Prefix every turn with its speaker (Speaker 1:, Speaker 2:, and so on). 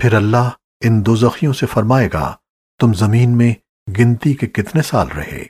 Speaker 1: پھر اللہ ان دوزخیوں سے فرمائے گا، تم زمین میں گنتی کے کتنے سال رہے؟